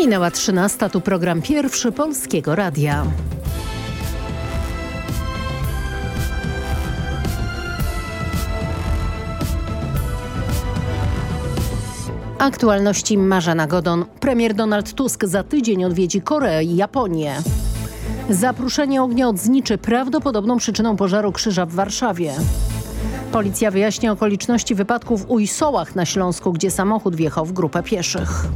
Minęła 13, tu program pierwszy Polskiego Radia. Aktualności Marzena Godon. Premier Donald Tusk za tydzień odwiedzi Koreę i Japonię. Zapruszenie ognia odzniczy prawdopodobną przyczyną pożaru krzyża w Warszawie. Policja wyjaśnia okoliczności wypadku w Ujsołach na Śląsku, gdzie samochód wjechał w grupę pieszych.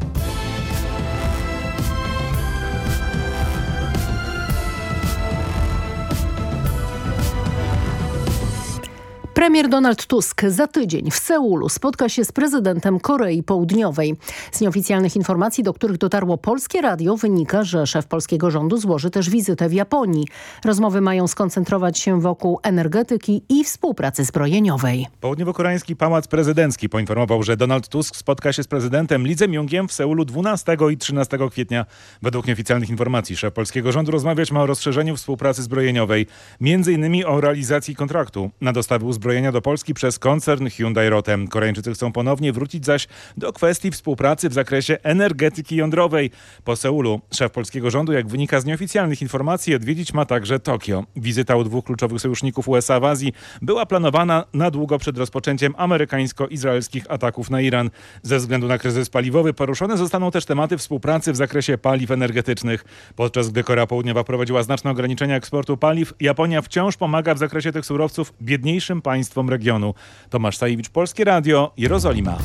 Premier Donald Tusk za tydzień w Seulu spotka się z prezydentem Korei Południowej. Z nieoficjalnych informacji, do których dotarło Polskie Radio, wynika, że szef polskiego rządu złoży też wizytę w Japonii. Rozmowy mają skoncentrować się wokół energetyki i współpracy zbrojeniowej. Południowo-koreański Pałac Prezydencki poinformował, że Donald Tusk spotka się z prezydentem Lee Myungiem w Seulu 12 i 13 kwietnia. Według nieoficjalnych informacji szef polskiego rządu rozmawiać ma o rozszerzeniu współpracy zbrojeniowej, między innymi o realizacji kontraktu na dostawy uzbrojenia uzbrojenia do Polski przez koncern Hyundai Rotem. Koreańczycy chcą ponownie wrócić zaś do kwestii współpracy w zakresie energetyki jądrowej. Po Seulu szef polskiego rządu, jak wynika z nieoficjalnych informacji, odwiedzić ma także Tokio. Wizyta u dwóch kluczowych sojuszników USA w Azji była planowana na długo przed rozpoczęciem amerykańsko-izraelskich ataków na Iran. Ze względu na kryzys paliwowy poruszone zostaną też tematy współpracy w zakresie paliw energetycznych. Podczas gdy Korea Południowa prowadziła znaczne ograniczenia eksportu paliw, Japonia wciąż pomaga w zakresie tych surowców biedniejszym państwom państwom regionu. Tomasz Sajewicz, Polskie Radio, Jerozolima.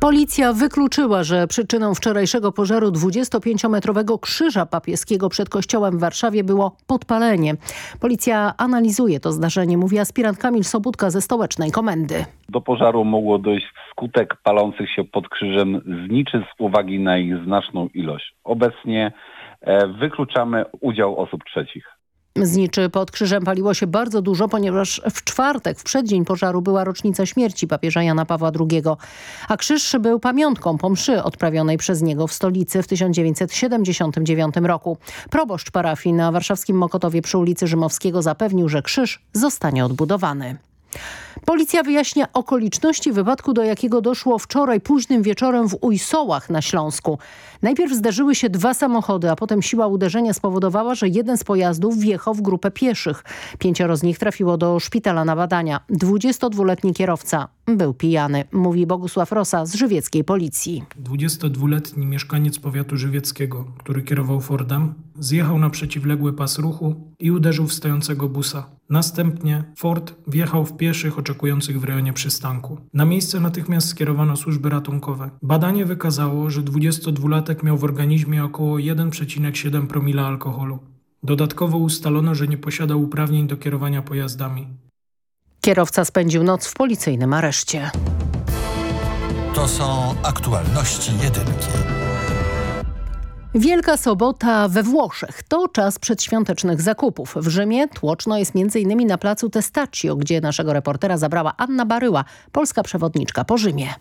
Policja wykluczyła, że przyczyną wczorajszego pożaru 25-metrowego krzyża papieskiego przed kościołem w Warszawie było podpalenie. Policja analizuje to zdarzenie, mówi aspirant Kamil Sobutka ze stołecznej komendy. Do pożaru mogło dojść wskutek palących się pod krzyżem zniczy z uwagi na ich znaczną ilość. Obecnie wykluczamy udział osób trzecich. Zniczy pod krzyżem paliło się bardzo dużo, ponieważ w czwartek, w przeddzień pożaru, była rocznica śmierci papieża Jana Pawła II, a krzyż był pamiątką po mszy odprawionej przez niego w stolicy w 1979 roku. Proboszcz parafii na warszawskim Mokotowie przy ulicy Rzymowskiego zapewnił, że krzyż zostanie odbudowany. Policja wyjaśnia okoliczności wypadku, do jakiego doszło wczoraj późnym wieczorem w Ujsołach na Śląsku. Najpierw zderzyły się dwa samochody, a potem siła uderzenia spowodowała, że jeden z pojazdów wjechał w grupę pieszych. Pięcioro z nich trafiło do szpitala na badania. 22-letni kierowca był pijany, mówi Bogusław Rosa z żywieckiej policji. 22-letni mieszkaniec powiatu żywieckiego, który kierował Fordem, zjechał na przeciwległy pas ruchu i uderzył w stojącego busa. Następnie Ford wjechał w pieszych oczekujących w rejonie przystanku. Na miejsce natychmiast skierowano służby ratunkowe. Badanie wykazało, że 22-latek miał w organizmie około 1,7 promila alkoholu. Dodatkowo ustalono, że nie posiadał uprawnień do kierowania pojazdami. Kierowca spędził noc w policyjnym areszcie. To są aktualności jedynki. Wielka Sobota we Włoszech to czas przedświątecznych zakupów. W Rzymie tłoczno jest m.in. na placu Testaccio, gdzie naszego reportera zabrała Anna Baryła, polska przewodniczka po Rzymie.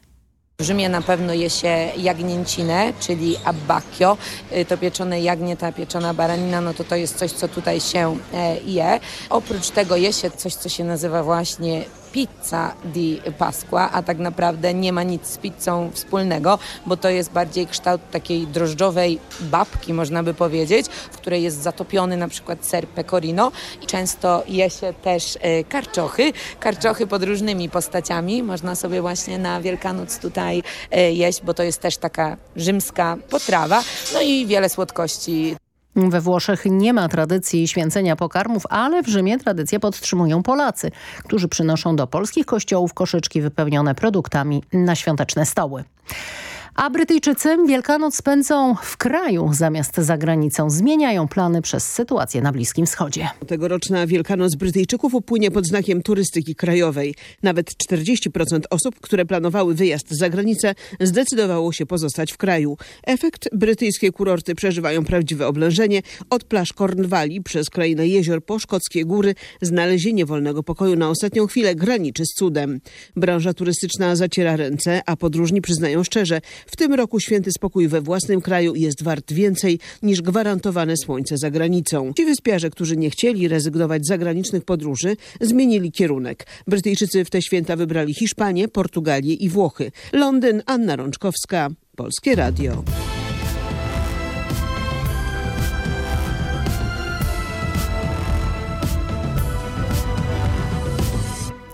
W Rzymie na pewno je się jagnięcinę, czyli abbacchio. Y, to pieczone jagnię, ta pieczona baranina, no to to jest coś, co tutaj się e, je. Oprócz tego je się coś, co się nazywa właśnie pizza di Pasqua, a tak naprawdę nie ma nic z pizzą wspólnego, bo to jest bardziej kształt takiej drożdżowej babki, można by powiedzieć, w której jest zatopiony na przykład ser pecorino. Często je się też e, karczochy, karczochy pod różnymi postaciami. Można sobie właśnie na Wielkanoc tutaj e, jeść, bo to jest też taka rzymska potrawa. No i wiele słodkości. We Włoszech nie ma tradycji święcenia pokarmów, ale w Rzymie tradycję podtrzymują Polacy, którzy przynoszą do polskich kościołów koszyczki wypełnione produktami na świąteczne stoły. A Brytyjczycy Wielkanoc spędzą w kraju zamiast za granicą. Zmieniają plany przez sytuację na Bliskim Wschodzie. Tegoroczna Wielkanoc Brytyjczyków upłynie pod znakiem turystyki krajowej. Nawet 40% osób, które planowały wyjazd za granicę, zdecydowało się pozostać w kraju. Efekt brytyjskie kurorty przeżywają prawdziwe oblężenie. Od plaż Cornwalli przez krainę jezior po szkockie góry znalezienie wolnego pokoju na ostatnią chwilę graniczy z cudem. Branża turystyczna zaciera ręce, a podróżni przyznają szczerze, W tym roku święty spokój we własnym kraju jest wart więcej niż gwarantowane słońce za granicą. Ci wyspiarze, którzy nie chcieli rezygnować z zagranicznych podróży, zmienili kierunek. Brytyjczycy w te święta wybrali Hiszpanię, Portugalię i Włochy. Londyn, Anna Rączkowska, Polskie Radio.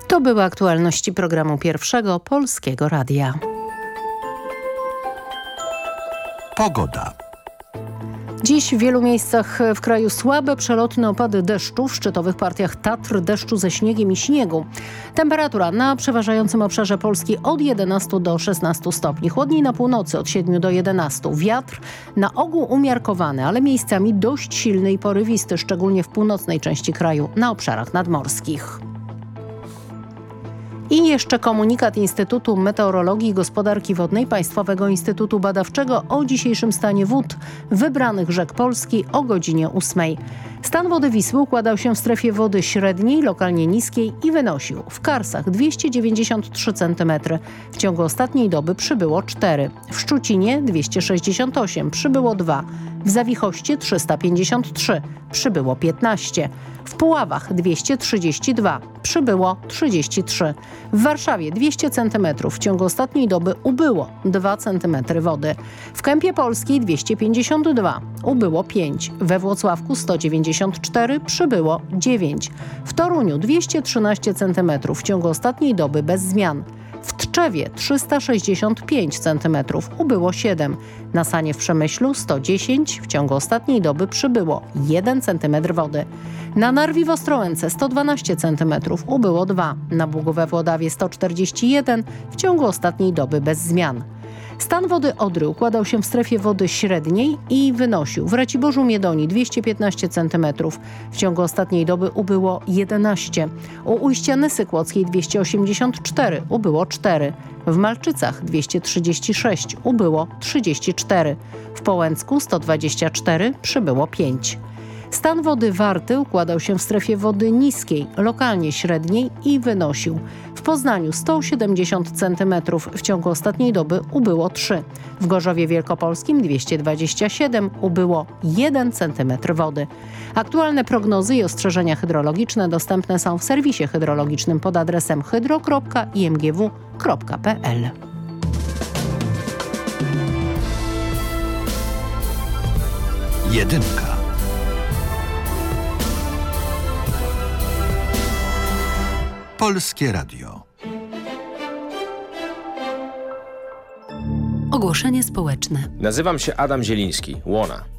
To były aktualności programu pierwszego Polskiego Radia. Pogoda. Dziś w wielu miejscach w kraju słabe przelotne opady deszczu, w szczytowych partiach Tatr deszczu ze śniegiem i śniegu. Temperatura na przeważającym obszarze Polski od 11 do 16 stopni. Chłodniej na północy od 7 do 11. Wiatr na ogół umiarkowany, ale miejscami dość silny i porywisty, szczególnie w północnej części kraju, na obszarach nadmorskich. I jeszcze komunikat Instytutu Meteorologii i Gospodarki Wodnej Państwowego Instytutu Badawczego o dzisiejszym stanie wód wybranych rzek Polski o godzinie 8. Stan wody Wisły układał się w strefie wody średniej, lokalnie niskiej i wynosił w Karsach 293 cm. W ciągu ostatniej doby przybyło 4. W Szczucinie 268, przybyło 2. W Zawichoście 353, przybyło 15. W Puławach 232, przybyło 33. W Warszawie 200 cm, w ciągu ostatniej doby ubyło 2 cm wody. W Kępie Polskiej 252, ubyło 5. We Włocławku 194, przybyło 9. W Toruniu 213 cm, w ciągu ostatniej doby bez zmian. W Tczewie 365 cm, ubyło 7. Na Sanie w Przemyślu 110, w ciągu ostatniej doby przybyło 1 cm wody. Na Narwi w Ostrołęce 112 cm, ubyło 2. Na Bugu we Włodawie 141, w ciągu ostatniej doby bez zmian. Stan wody Odry układał się w strefie wody średniej i wynosił w Raciborzu Miedoni 215 cm. W ciągu ostatniej doby ubyło 11. U ujścia Nysy Kłodzkiej 284, ubyło 4. W Malczycach 236, ubyło 34. W Połęcku 124, przybyło 5. Stan wody Warty układał się w strefie wody niskiej, lokalnie średniej i wynosił w Poznaniu 170 cm, w ciągu ostatniej doby ubyło 3. W Gorzowie Wielkopolskim 227, ubyło 1 cm wody. Aktualne prognozy i ostrzeżenia hydrologiczne dostępne są w serwisie hydrologicznym pod adresem hydro.imgw.pl. Jedynka. Polskie Radio. Ogłoszenie społeczne. Nazywam się Adam Zieliński, Łona.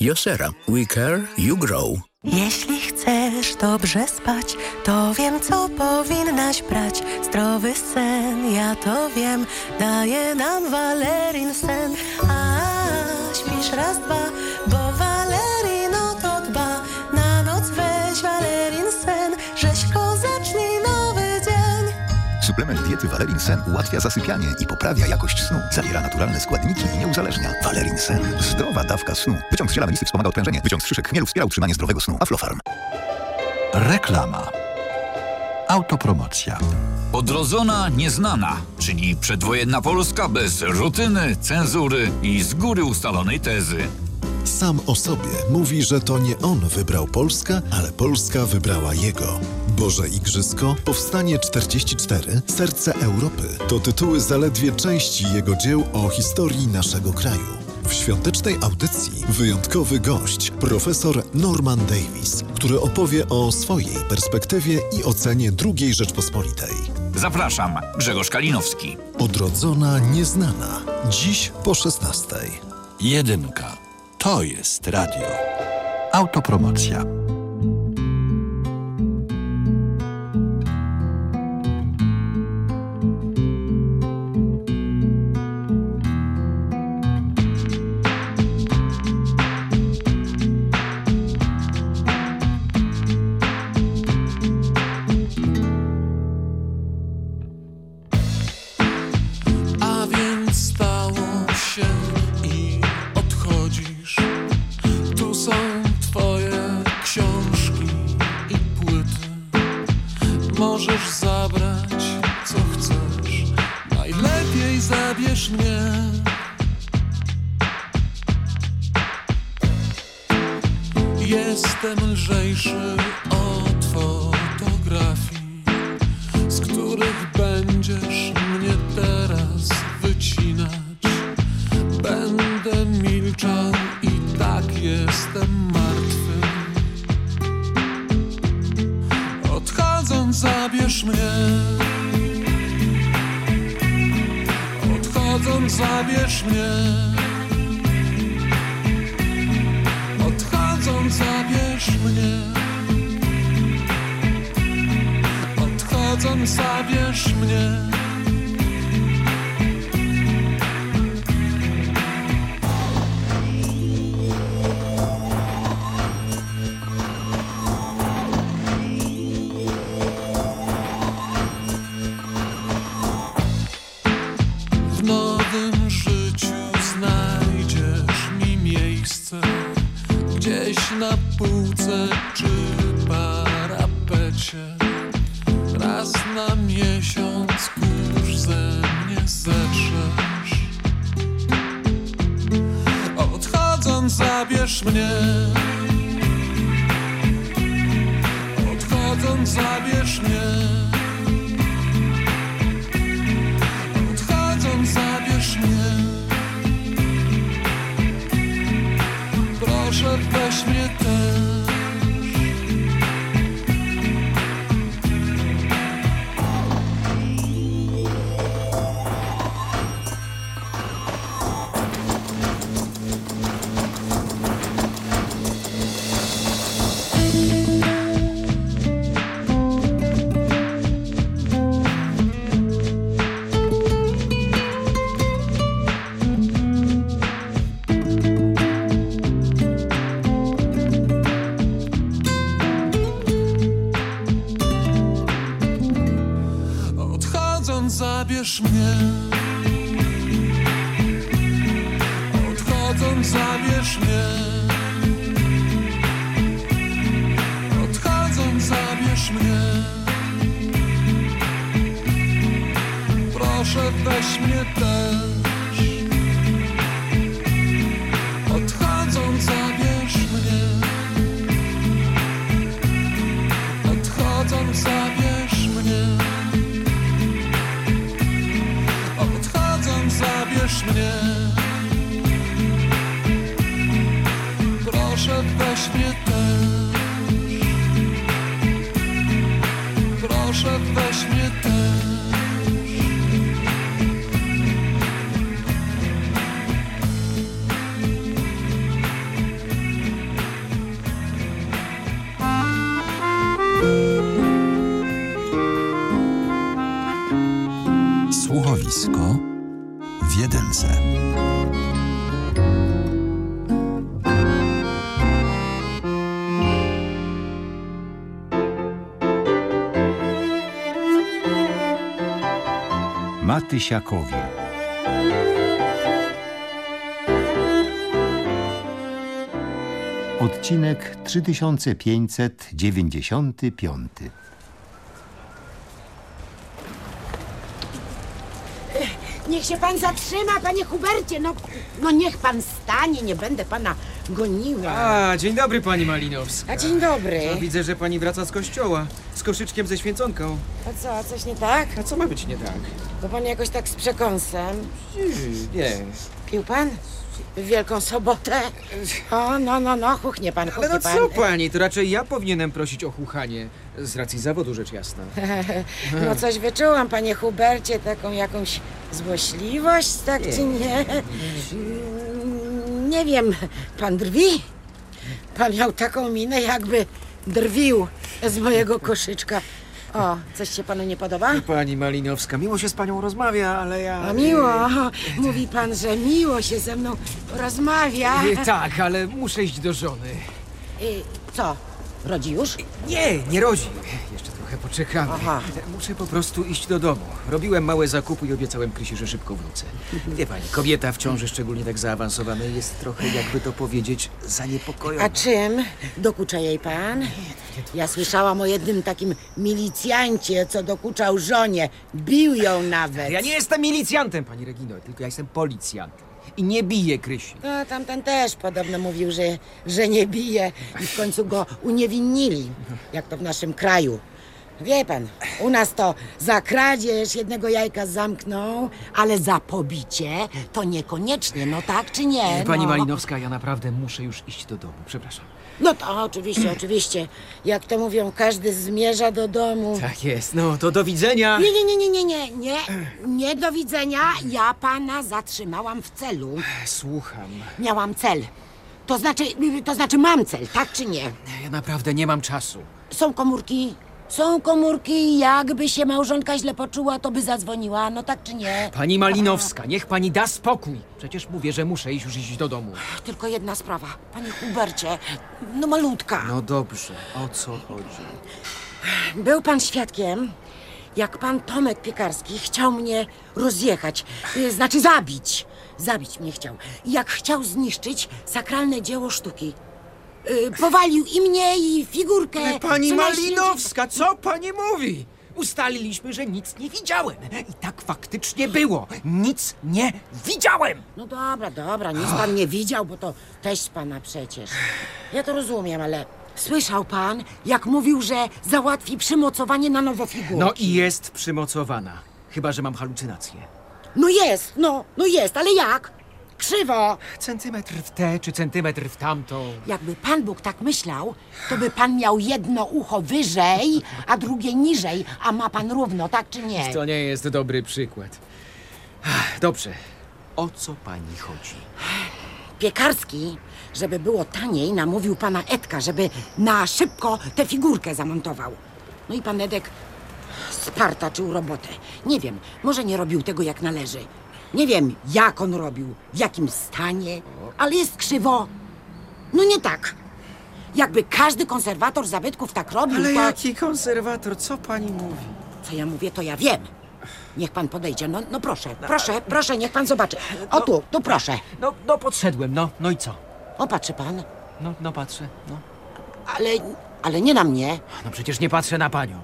Josera. We care, you grow. Jeśli chcesz dobrze spać, to wiem, co powinnaś brać. Zdrowy sen, ja to wiem, daje nam Valerin sen. A śpisz raz, dwa, bo Suplement diety Valerin Sen ułatwia zasypianie i poprawia jakość snu. Zawiera naturalne składniki i nie uzależnia. Valerin Sen. Zdrowa dawka snu. Wyciąg z ziela melisy wspomaga odprężenie. Wyciąg z szyszek chmielu wspiera utrzymanie zdrowego snu. Aflofarm. Reklama. Autopromocja. Odrodzona nieznana, czyli przedwojenna Polska bez rutyny, cenzury i z góry ustalonej tezy. Sam o sobie mówi, że to nie on wybrał Polskę, ale Polska wybrała jego. Boże Igrzysko, Powstanie 44, Serce Europy to tytuły zaledwie części jego dzieł o historii naszego kraju. W świątecznej audycji wyjątkowy gość, profesor Norman Davis, który opowie o swojej perspektywie i ocenie II Rzeczpospolitej. Zapraszam, Grzegorz Kalinowski. Odrodzona nieznana. Dziś po 16. Jedynka. To jest radio. Autopromocja. Odchodząc, zabierz mnie. Odchodząc, zabierz mnie. Odchodząc, zabierz mnie. Na półce czy Odchodząc, zabierz mnie. Odchodząc, zabierz mnie. Proszę, weź mnie też. Matysiakowie. Odcinek 3595. Niech się pan zatrzyma, panie Hubercie. No, no niech pan stanie, nie będę pana goniła. A, dzień dobry pani Malinowska. A, dzień dobry. To widzę, że pani wraca z kościoła. Z koszyczkiem ze święconką. A co, coś nie tak? A co ma być nie tak? To pan jakoś tak z przekąsem. Nie. Pił pan? W Wielką Sobotę? O, no, no, no, chuchnie pan, Ale chuchnie no pan. co pani, to raczej ja powinienem prosić o chuchanie. Z racji zawodu rzecz jasna. No coś wyczułam, panie Hubercie, taką jakąś złośliwość, tak czy nie? Nie wiem, pan drwi? Pan miał taką minę, jakby drwił z mojego koszyczka. O, coś się panu nie podoba? Pani Malinowska, miło się z panią rozmawia, ale ja... A miło, mówi pan, że miło się ze mną rozmawia. E, Tak, ale muszę iść do żony. I co, rodzi już? Nie, nie rodzi. Aha. Muszę po prostu iść do domu. Robiłem małe zakupy i obiecałem Krysi, że szybko wrócę. Wie pani, kobieta w ciąży, szczególnie tak zaawansowanej, jest trochę, jakby to powiedzieć, zaniepokojona. A czym dokucza jej pan? Ja słyszałam o jednym takim milicjancie, co dokuczał żonie. Bił ją nawet. Ja nie jestem milicjantem, pani Regino, tylko ja jestem policjantem. I nie biję Krysi. No, tamten też podobno mówił, że, że nie bije i w końcu go uniewinnili, jak to w naszym kraju. Wie pan, u nas to za kradzież jednego jajka zamkną, ale za pobicie to niekoniecznie, no tak czy nie? Pani no. Malinowska, ja naprawdę muszę już iść do domu. Przepraszam. No to oczywiście, oczywiście. Jak to mówią, każdy zmierza do domu. Tak jest, no to do widzenia. Nie, nie, nie, nie, nie, nie, nie, nie do widzenia. Ja pana zatrzymałam w celu. Słucham. Miałam cel. To znaczy, to znaczy mam cel, tak czy nie? Ja naprawdę nie mam czasu. Są komórki? Są komórki, jakby się małżonka źle poczuła, to by zadzwoniła, no tak czy nie? Pani Malinowska, niech pani da spokój. Przecież mówię, że muszę iść już iść do domu. Tylko jedna sprawa, panie Hubercie, no malutka. No dobrze, o co chodzi? Był pan świadkiem, jak pan Tomek Piekarski chciał mnie rozjechać, y, znaczy zabić. Zabić mnie chciał. I jak chciał zniszczyć sakralne dzieło sztuki. Y, Powalił i mnie, i figurkę. Ale pani co najświętsze- Malinowska, co pani mówi? Ustaliliśmy, że nic nie widziałem. I tak faktycznie było. Nic nie widziałem. No dobra, dobra, nic pan nie widział, bo to teść pana przecież. Ja to rozumiem, ale słyszał pan, jak mówił, że załatwi przymocowanie na nowo figurki. No i jest przymocowana. Chyba, że mam halucynację. No jest, no, no jest, ale jak? Krzywo. Centymetr w tę czy centymetr w tamtą. Jakby Pan Bóg tak myślał, to by Pan miał jedno ucho wyżej, a drugie niżej, a ma Pan równo, tak czy nie? To nie jest dobry przykład. Dobrze. O co pani chodzi? Piekarski, żeby było taniej, namówił Pana Edka, żeby na szybko tę figurkę zamontował. No i Pan Edek spartaczył robotę. Nie wiem, może nie robił tego jak należy. Nie wiem, jak on robił, w jakim stanie, ale jest krzywo. No nie tak. Jakby każdy konserwator zabytków tak robił, Ale to... jaki konserwator? Co pani mówi? Co ja mówię, to ja wiem. Niech pan podejdzie. No, no proszę, proszę, proszę, niech pan zobaczy. O tu, tu proszę. No, no podszedłem, no. No i co? O, patrzy pan. No, no patrzę, no. Ale, ale nie na mnie. No przecież nie patrzę na panią.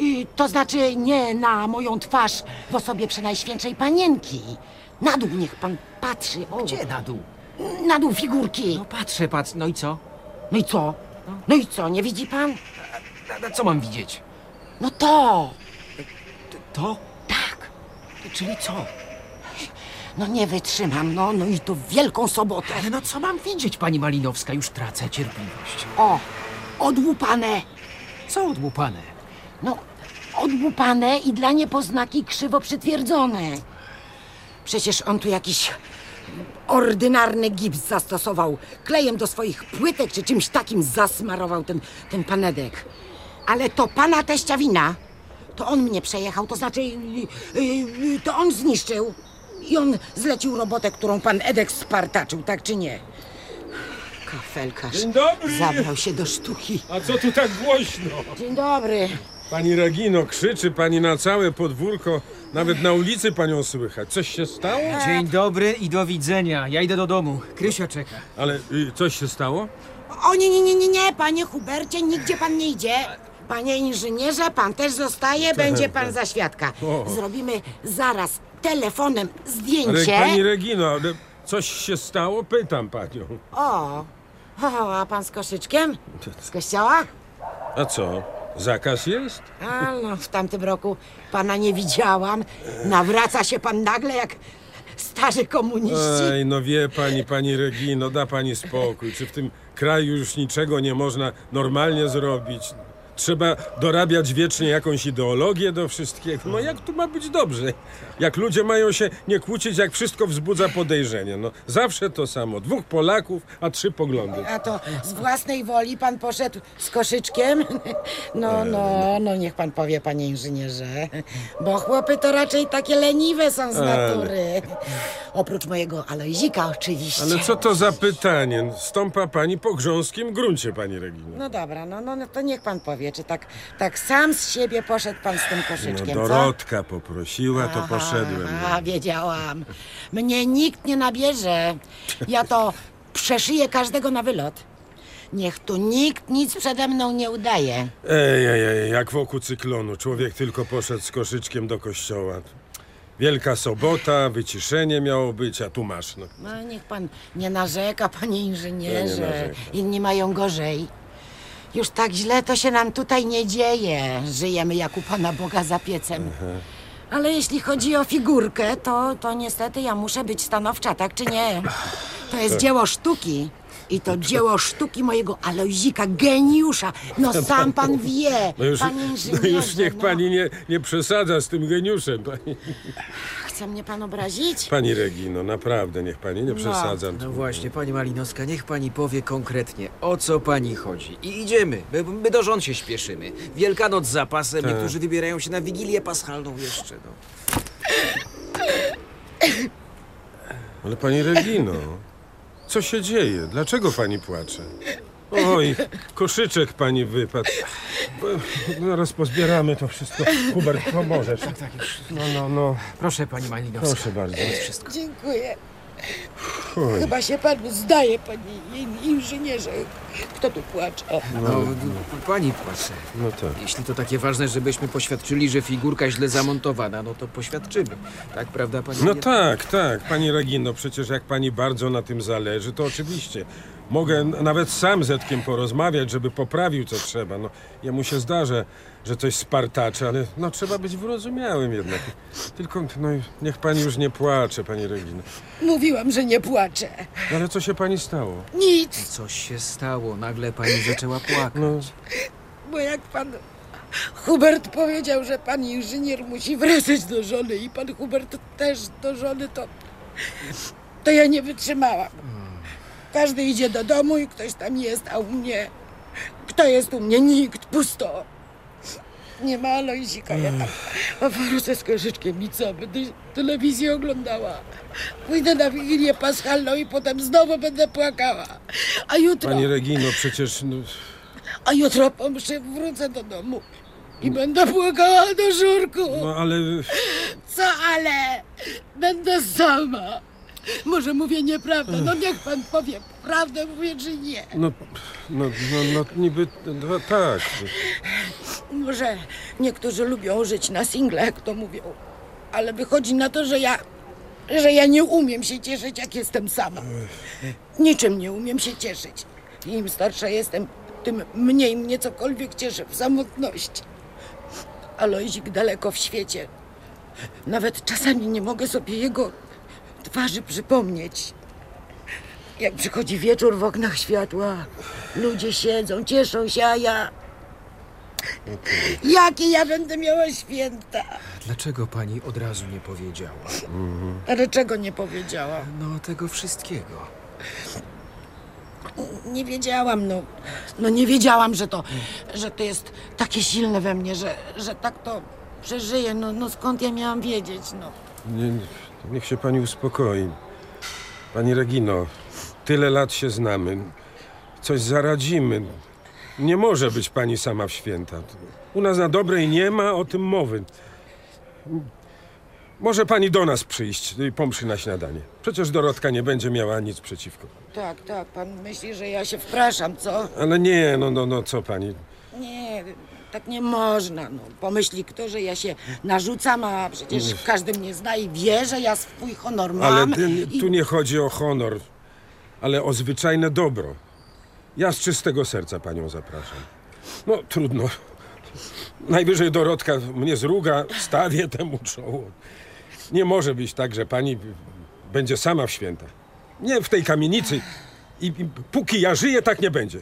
Y, to znaczy nie na moją twarz w osobie przenajświętszej panienki. Na dół niech pan patrzy. O, Gdzie na dół? na dół figurki. No patrzę, patrz, no i co? No i co? No i co, nie widzi pan? A, a co mam widzieć? No to. To? Tak. Czyli co? No nie wytrzymam, no, no i to w Wielką Sobotę. Ale no co mam widzieć, pani Malinowska? Już tracę cierpliwość. O, odłupane. Co odłupane? No, odłupane i dla niepoznaki krzywo przytwierdzone. Przecież on tu jakiś ordynarny gips zastosował. Klejem do swoich płytek czy czymś takim zasmarował ten, ten panedek. Ale to pana teścia wina. To on mnie przejechał, to znaczy yy, yy, to on zniszczył. I on zlecił robotę, którą pan Edek spartaczył, tak czy nie? Kafelkarz Dzień dobry. zabrał się do sztuki. A co tu tak głośno? Dzień dobry. Pani Regino, krzyczy pani na całe podwórko. Nawet na ulicy panią słychać. Coś się stało? Dzień dobry i do widzenia. Ja idę do domu. Krysia czeka. Ale y, coś się stało? O nie, nie, nie, nie, nie, panie Hubercie, nigdzie pan nie idzie. Panie inżynierze, pan też zostaje, będzie pan za świadka. O. Zrobimy zaraz telefonem Ale zdjęcie. pani Regino, ale coś się stało? Pytam panią. O, o, a pan z koszyczkiem? Z kościoła? A co? Zakaz jest? A no, w tamtym roku pana nie widziałam. Nawraca się pan nagle jak starzy komuniści. Ej, no wie pani, pani Regino, da pani spokój. Czy w tym kraju już niczego nie można normalnie zrobić? Trzeba dorabiać wiecznie jakąś ideologię do wszystkiego. No jak tu ma być dobrze? Jak ludzie mają się nie kłócić, jak wszystko wzbudza podejrzenie. No zawsze to samo. Dwóch Polaków, a trzy poglądy. A to z własnej woli pan poszedł z koszyczkiem? No, no, no niech pan powie, panie inżynierze. Bo chłopy to raczej takie leniwe są z natury. Oprócz mojego Alojzika oczywiście. Ale co to za pytanie? Stąpa pani po grząskim gruncie, pani Regino. No dobra, no, no, no to niech pan powie, czy tak, tak sam z siebie poszedł pan z tym No koszyczkiem, co? Dorotka poprosiła, to poszedłem. no. A, wiedziałam. Mnie nikt nie nabierze. Ja to przeszyję każdego na wylot. Niech tu nikt nic przede mną nie udaje. Ej, ej, ej, jak wokół cyklonu. Człowiek tylko poszedł z koszyczkiem do kościoła. Wielka sobota, wyciszenie miało być, a tu masz. No. No niech pan nie narzeka, panie Ja nie inżynierze. narzekam. Inni mają gorzej. Już tak źle to się nam tutaj nie dzieje. Żyjemy jak u Pana Boga za piecem. Ale jeśli chodzi o figurkę, to, to niestety ja muszę być stanowcza, tak czy nie? To jest Tak. dzieło sztuki. I to dzieło sztuki mojego Alojzika, geniusza. No sam pan wie, No już, panie no inżynierze. już niech no. pani nie, nie przesadza z tym geniuszem. Pani, Chce mnie pan obrazić? pani Regino, naprawdę, niech pani nie przesadza. No właśnie, pani Malinowska, niech pani powie konkretnie, o co pani chodzi. I idziemy, my, my do żon się śpieszymy. Wielkanoc za pasem, Tak. niektórzy wybierają się na Wigilię Paschalną jeszcze, no. Ale pani Regino, co się dzieje? Dlaczego pani płacze? Oj, koszyczek pani wypadł. Zaraz pozbieramy to wszystko. Hubert, pomożesz. Tak, tak, już. No, no, no. Proszę, pani Malinowska. Proszę bardzo. Wszystko. Dziękuję. Oj. Chyba się panu zdaje, panie in- inżynierze. Kto tu płacze? No, pani płacze. No tak. Jeśli to takie ważne, żebyśmy poświadczyli, że figurka źle zamontowana, no to poświadczymy. Tak, prawda, pani? No tak, tak, pani Regino, przecież jak pani bardzo na tym zależy, to oczywiście. Mogę nawet sam z Edkiem porozmawiać, żeby poprawił co trzeba. No, jemu się zdarza, że coś spartaczy, ale no trzeba być wyrozumiałym jednak. Tylko no, niech pani już nie płacze, pani Regino. Mówiłam, że nie płaczę. No, ale co się pani stało? Nic, Coś się stało, nagle pani zaczęła płakać. No, bo jak pan Hubert powiedział, że pan inżynier musi wracać do żony i pan Hubert też do żony, to, to ja nie wytrzymałam. Każdy idzie do domu i ktoś tam jest, a u mnie... Kto jest u mnie? Nikt, pusto. Nie ma Alojzika, ja tam wrócę z koszyczkiem i co? Będę telewizję oglądała. Pójdę na Wigilię Paschalną i potem znowu będę płakała. A jutro... pani Regino, przecież... No, A jutro po mszy wrócę do domu i będę płakała do żurku. no ale... Co ale? Będę sama. Może mówię nieprawdę, no niech pan powie, prawdę mówię czy nie. No, no, no, no niby... No, tak. Może niektórzy lubią żyć na single, jak to mówią, ale wychodzi na to, że ja, że ja nie umiem się cieszyć, jak jestem sama. Niczym nie umiem się cieszyć. Im starsza jestem, tym mniej mnie cokolwiek cieszy w samotności. Alojzik daleko w świecie. Nawet czasami nie mogę sobie jego twarzy przypomnieć. Jak przychodzi wieczór w oknach światła, ludzie siedzą, cieszą się, a ja... Jakie ja będę miała święta? Dlaczego pani od razu nie powiedziała? Ale czego nie powiedziała? No, tego wszystkiego. Nie wiedziałam, no. No nie wiedziałam, że to, że to jest takie silne we mnie, że, że tak to przeżyję. No, no skąd ja miałam wiedzieć, no. Nie, nie- niech się pani uspokoi. Pani Regino, tyle lat się znamy. Coś zaradzimy. Nie może być pani sama w święta. U nas na dobrej nie ma o tym mowy. Może pani do nas przyjść i pomszy na śniadanie. Przecież Dorotka nie będzie miała nic przeciwko. Tak, tak, pan myśli, że ja się wpraszam, co? Ale nie, no, no, no, co pani? Nie, tak nie można, no. Pomyśli kto, że ja się narzucam, a przecież każdy mnie zna i wie, że ja swój honor mam. Ale ty, i... tu nie chodzi o honor, ale o zwyczajne dobro. Ja z czystego serca panią zapraszam. No trudno. Najwyżej Dorotka mnie zruga, stawię temu czoło. Nie może być tak, że pani będzie sama w święta. Nie w tej kamienicy. I, I póki ja żyję, tak nie będzie.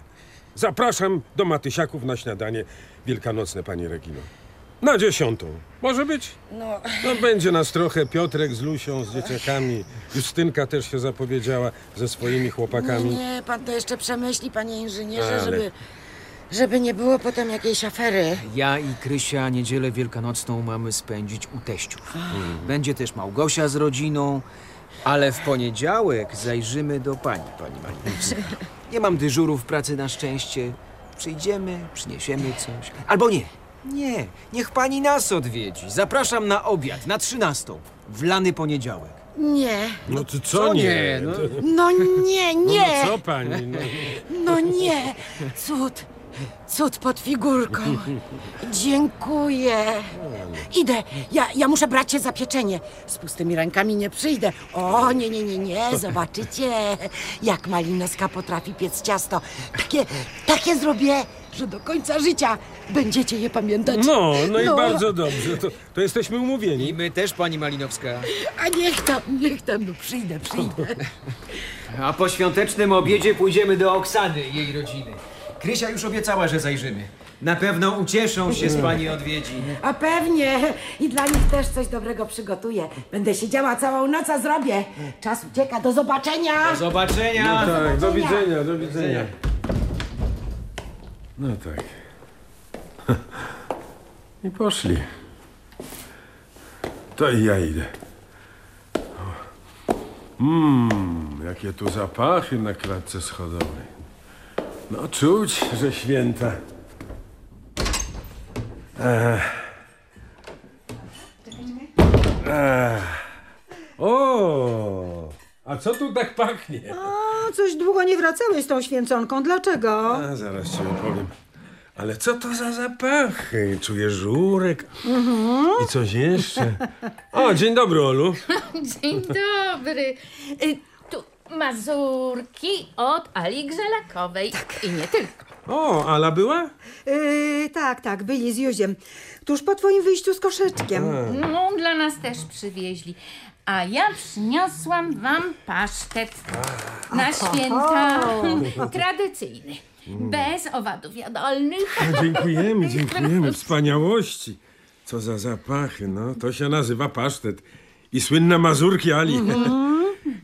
Zapraszam do Matysiaków na śniadanie wielkanocne, pani Regino. Na dziesiątą. Może być? No, No będzie nas trochę. Piotrek z Lusią, z dzieciakami. Justynka też się zapowiedziała ze swoimi chłopakami. nie, nie, pan to jeszcze przemyśli, panie inżynierze, Ale- żeby, żeby nie było potem jakiejś afery. Ja i Krysia niedzielę wielkanocną mamy spędzić u teściów. Będzie też Małgosia z rodziną, ale w poniedziałek zajrzymy do pani, pani Malinowska. Nie mam dyżuru w pracy na szczęście. Przyjdziemy, przyniesiemy coś. Albo nie. Nie, niech pani nas odwiedzi. Zapraszam na obiad, na trzynastą. W lany poniedziałek. Nie. No to co, Co nie? nie? No, No nie, nie. no co pani? No. No nie. Cud. Cud pod figurką. Dziękuję. Idę. Ja, ja muszę brać się za pieczenie. Z pustymi rękami nie przyjdę. O, nie, nie, nie, nie. Zobaczycie, jak Malinowska potrafi piec ciasto. Takie, takie zrobię, że do końca życia będziecie je pamiętać. No, no i bardzo dobrze. To, to jesteśmy umówieni. I my też, pani Malinowska. A niech tam, niech tam, no przyjdę, przyjdę. A po świątecznym obiedzie pójdziemy do Oksany i jej rodziny. Krysia już obiecała, że zajrzymy. Na pewno ucieszą się z pani odwiedzi. A pewnie. I dla nich też coś dobrego przygotuję. Będę siedziała całą noc, a zrobię. Czas ucieka. Do zobaczenia. Do zobaczenia. No tak, do zobaczenia. widzenia, do widzenia. No tak. I poszli. To i ja idę. Mmm, jakie tu zapachy na klatce schodowej. No czuć, że święta. Ech. Ech. O, a co tu tak pachnie? O, coś długo nie wracałeś z tą święconką. Dlaczego? A, zaraz ci opowiem. Ale co to za zapachy? Czuję żurek Mhm. i coś jeszcze. O, dzień dobry, Olu. Dzień dobry. Y, mazurki od Ali Grzelakowej. I nie tylko. O, Ala była? Yy, tak, tak, byli z Józiem. Tuż po twoim wyjściu z koszyczkiem. No, dla nas też przywieźli. A ja przyniosłam wam pasztet na święta tradycyjny. Bez owadów jadalnych. A, dziękujemy, dziękujemy. Wspaniałości. Co za zapachy, no. To się nazywa pasztet. I słynne mazurki Ali.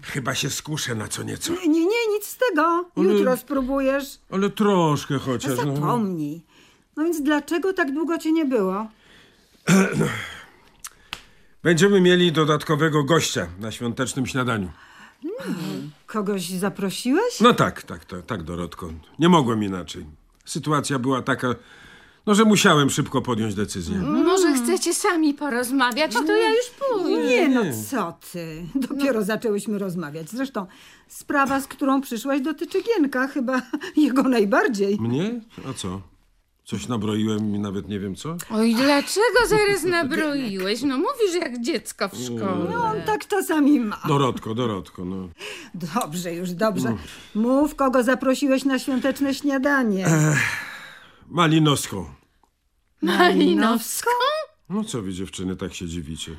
Chyba się skuszę na co nieco. Nie, nie, nie, nic z tego. Jutro spróbujesz. Ale troszkę chociaż. No. Zapomnij. No więc dlaczego tak długo cię nie było? Będziemy mieli dodatkowego gościa na świątecznym śniadaniu. Kogoś zaprosiłeś? No tak, tak, tak, tak, Dorotko. Nie mogłem inaczej. Sytuacja była taka, no, że musiałem szybko podjąć decyzję. Może chcecie sami porozmawiać, to ja już pójdę. Nie no, co ty. Dopiero zaczęłyśmy rozmawiać. Zresztą sprawa, z którą przyszłaś dotyczy Gienka, chyba jego najbardziej. Mnie? A co? Coś nabroiłem i nawet nie wiem co? Oj, dlaczego zaraz nabroiłeś? No mówisz jak dziecko w szkole. No, on tak czasami ma. Dorotko, Dorotko, no. Dobrze, już dobrze. Mów, kogo zaprosiłeś na świąteczne śniadanie. Malinowską. Malinowską? No co wy dziewczyny tak się dziwicie?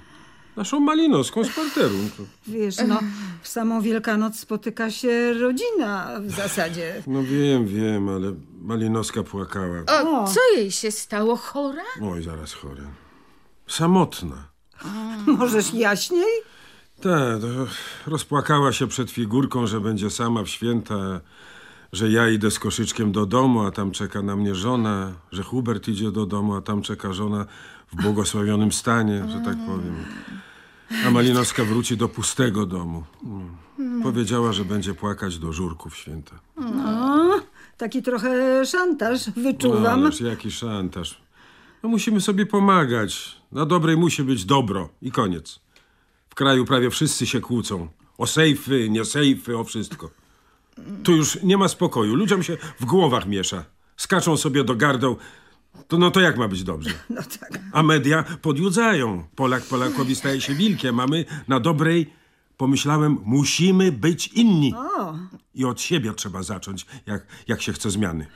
Naszą Malinowską z parteru. To- Wiesz, no, w samą Wielkanoc spotyka się rodzina w zasadzie. No wiem, wiem, ale Malinowska płakała. O, co jej się stało? Chora? Oj, zaraz chora. Samotna. Możesz jaśniej? Tak, rozpłakała się przed figurką, że będzie sama w święta, że ja idę z koszyczkiem do domu, a tam czeka na mnie żona, że Hubert idzie do domu, a tam czeka żona w błogosławionym stanie, że tak powiem. A Malinowska wróci do pustego domu. No. Powiedziała, że będzie płakać do żurków święta. No, taki trochę szantaż No, wyczuwam. ależ jaki szantaż. No musimy sobie pomagać. Na dobrej musi być dobro i koniec. W kraju prawie wszyscy się kłócą. O sejfy, nie sejfy, o wszystko. Tu już nie ma spokoju. Ludziom się w głowach miesza. Skaczą sobie do gardeł. To, no to jak ma być dobrze? No tak. A media podjudzają. Polak Polakowi staje się wilkiem, a my na dobrej, pomyślałem, musimy być inni. O, I od siebie trzeba zacząć, jak, jak się chce zmiany.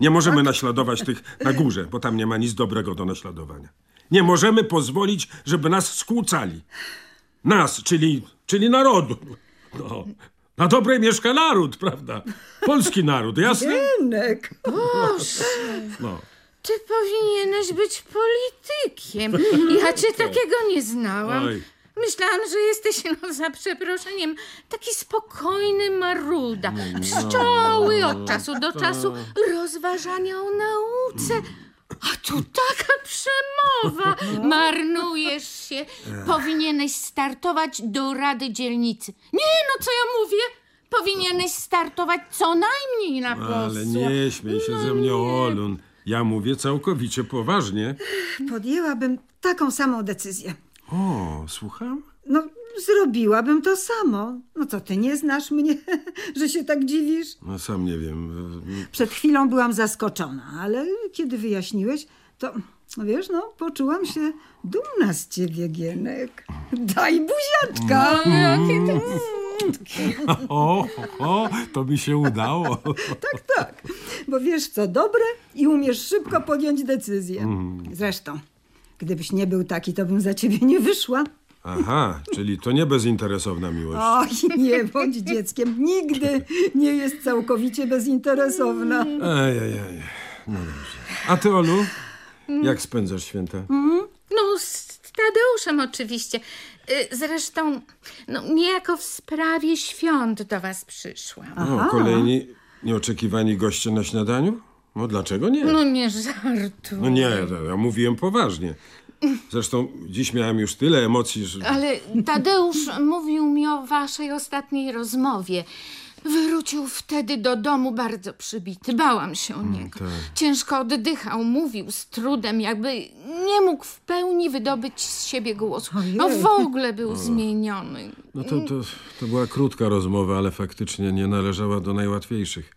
Nie możemy naśladować tych na górze, bo tam nie ma nic dobrego do naśladowania. Nie możemy pozwolić, żeby nas skłócali. Nas, czyli czyli narodu. No, na dobre mieszka naród, prawda? Polski naród, jasne? Gienek! Boże, No. ty powinieneś być politykiem. Ja cię takiego nie znałam. Oj. Myślałam, że jesteś, no za przeproszeniem, taki spokojny maruda. Pszczoły od czasu do czasu, rozważania o nauce. A tu taka przemowa! Marnujesz się. Powinieneś startować do Rady Dzielnicy. Nie, no co ja mówię? Powinieneś startować co najmniej na posła. Ale nie śmiej się ze mnie, Olun. Ja mówię całkowicie poważnie. Podjęłabym taką samą decyzję. O, słucham? No, zrobiłabym to samo. No co, ty nie znasz mnie, że się tak dziwisz? No sam nie wiem. Przed chwilą byłam zaskoczona, ale kiedy wyjaśniłeś, to no wiesz, no, poczułam się dumna z ciebie, Gienek. Daj buziaczka! No, jakie to O, o, to mi się udało. Tak, tak, bo wiesz co dobre i umiesz szybko podjąć decyzję. Mm. Zresztą, gdybyś nie był taki, to bym za ciebie nie wyszła. Aha, czyli to nie bezinteresowna miłość. Oj, nie bądź dzieckiem. Nigdy nie jest całkowicie bezinteresowna. Ej, ej, ej. No dobrze. A ty, Olu, jak spędzasz święta? No, z Tadeuszem oczywiście. Y, Zresztą, no, niejako w sprawie świąt do was przyszłam. O, kolejni nieoczekiwani goście na śniadaniu? No dlaczego nie? No nie żartuj. No nie, ja mówiłem poważnie. Zresztą dziś miałem już tyle emocji, że... Ale Tadeusz mówił mi o waszej ostatniej rozmowie. Wrócił wtedy do domu bardzo przybity. Bałam się o niego. tak. Ciężko oddychał, mówił z trudem, jakby nie mógł w pełni wydobyć z siebie głosu. No w ogóle był zmieniony. No to, to, to była krótka rozmowa, ale faktycznie nie należała do najłatwiejszych.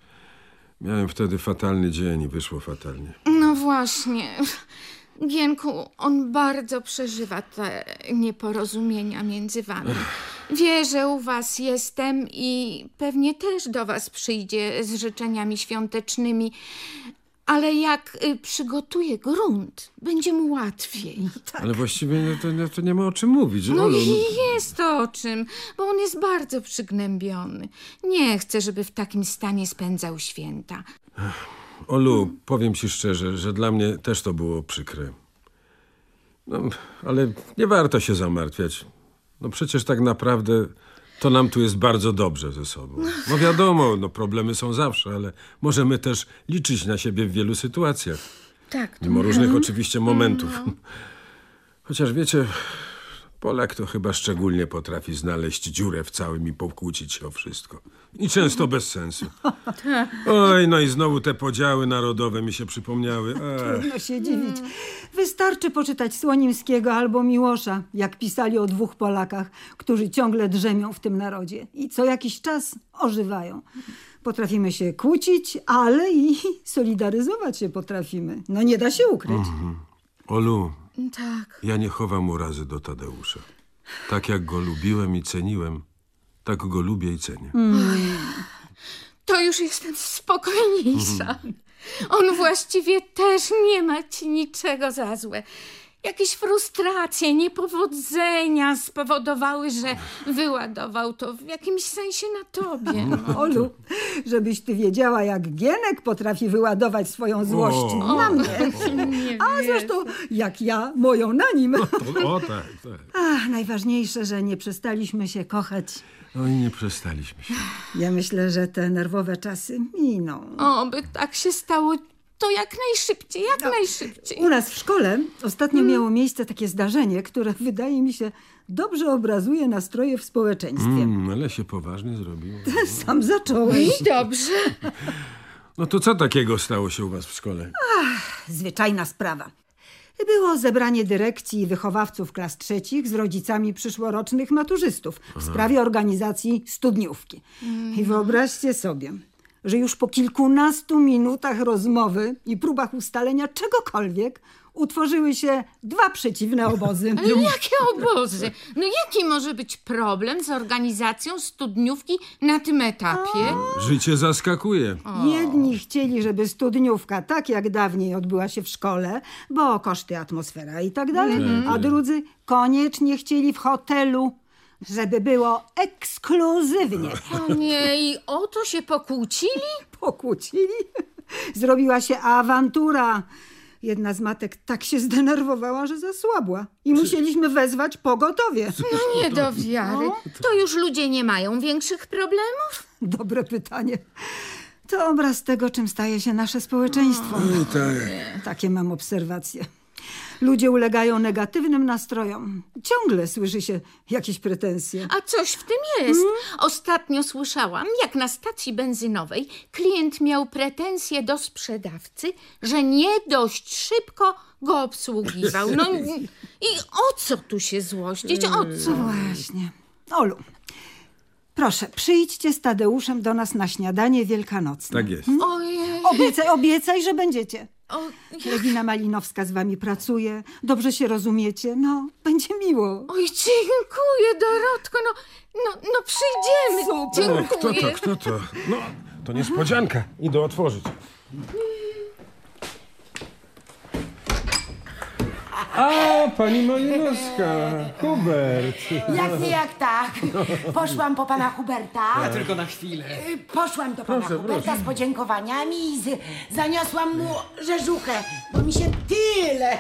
Miałem wtedy fatalny dzień i wyszło fatalnie. No właśnie. Gienku, on bardzo przeżywa te nieporozumienia między wami. Wie, że u was jestem i pewnie też do was przyjdzie z życzeniami świątecznymi. Ale jak y, przygotuje grunt, będzie mu łatwiej. Ale właściwie no, to, no, to nie ma o czym mówić. No Olu, i jest to o czym, bo on jest bardzo przygnębiony. Nie chce, żeby w takim stanie spędzał święta. Olu, powiem ci szczerze, że dla mnie też to było przykre. No, ale nie warto się zamartwiać. No przecież tak naprawdę to nam tu jest bardzo dobrze ze sobą. No wiadomo, no problemy są zawsze, ale możemy też liczyć na siebie w wielu sytuacjach. Tak. Mimo różnych oczywiście momentów. Chociaż wiecie, Polak to chyba szczególnie potrafi znaleźć dziurę w całym i pokłócić się o wszystko. I często bez sensu. Oj, no i znowu te podziały narodowe mi się przypomniały. Ech. Trudno się dziwić. Wystarczy poczytać Słonimskiego albo Miłosza, jak pisali o dwóch Polakach, którzy ciągle drzemią w tym narodzie i co jakiś czas ożywają. Potrafimy się kłócić, ale i solidaryzować się potrafimy. No nie da się ukryć. Olu, Tak. ja nie chowam urazy do Tadeusza. Tak jak go lubiłem i ceniłem, tak go lubię i cenię. To już jestem spokojniejsza. On właściwie też nie ma ci niczego za złe. Jakieś frustracje, niepowodzenia spowodowały, że wyładował to w jakimś sensie na tobie. No. Olu, żebyś ty wiedziała, jak Gienek potrafi wyładować swoją złość O. na mnie. Nie A zresztą, jak ja, moją na nim. O, o tak, tak. Ach, najważniejsze, że nie przestaliśmy się kochać. Oj, nie przestaliśmy się. Ja myślę, że te nerwowe czasy miną. O, by tak się stało, to jak najszybciej, jak najszybciej. U nas w szkole ostatnio miało miejsce takie zdarzenie, które wydaje mi się dobrze obrazuje nastroje w społeczeństwie. Mm, ale się poważnie zrobiło. Sam zacząłeś. I dobrze. No to co takiego stało się u was w szkole? Zwyczajna sprawa. Było zebranie dyrekcji i wychowawców klas trzecich z rodzicami przyszłorocznych maturzystów w sprawie organizacji studniówki. I wyobraźcie sobie, że już po kilkunastu minutach rozmowy i próbach ustalenia czegokolwiek utworzyły się dwa przeciwne obozy. Ale jakie obozy? No jaki może być problem z organizacją studniówki na tym etapie? Życie zaskakuje. Jedni chcieli, żeby studniówka tak jak dawniej odbyła się w szkole, bo koszty, atmosfera i tak dalej, Mhm. a drudzy koniecznie chcieli w hotelu, żeby było ekskluzywnie. O nie, i o to się pokłócili? Pokłócili? Zrobiła się awantura. Jedna z matek tak się zdenerwowała, że zasłabła. I musieliśmy wezwać pogotowie. No nie do wiary. To już ludzie nie mają większych problemów? Dobre pytanie. To obraz tego, czym staje się nasze społeczeństwo. Takie mam obserwacje. Ludzie ulegają negatywnym nastrojom. Ciągle słyszy się jakieś pretensje. A coś w tym jest. Ostatnio słyszałam, jak na stacji benzynowej klient miał pretensje do sprzedawcy, że nie dość szybko go obsługiwał. No i o co tu się złościć? O co? Właśnie. Olu, proszę, przyjdźcie z Tadeuszem do nas na śniadanie wielkanocne. Tak jest. Ojej. Obiecaj, obiecaj, że będziecie. O, Regina Malinowska z wami pracuje. Dobrze się rozumiecie. No, będzie miło. Oj, dziękuję, Dorotko. No, no, no przyjdziemy. Kto Dziękuję. to, kto to? No, to niespodzianka. Idę otworzyć. A, pani Malinowska, Hubert. Jak nie jak tak. Poszłam po pana Huberta. Ja tylko na chwilę. Poszłam do pana Proszę, Huberta proszę. z podziękowaniami i z, zaniosłam mu rzeżuchę, bo mi się tyle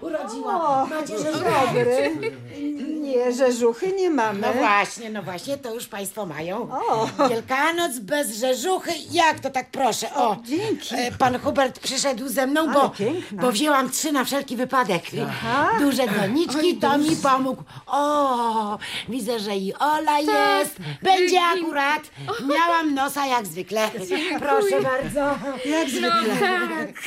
urodziło. O, Macie rzeżuchę? dobry. Nie, rzeżuchy nie mamy. No właśnie, no właśnie, to już państwo mają. O. Wielkanoc bez rzeżuchy, jak to tak proszę. O, dzięki. E, Pan Hubert przyszedł ze mną, Ale bo, piękna. bo wzięłam trzy na wszelki wypadek. Aha. Duże doniczki, to mi pomógł. O, widzę, że i Ola jest. Będzie akurat. Miałam nosa jak zwykle. Proszę bardzo. Jak No zwykle. tak.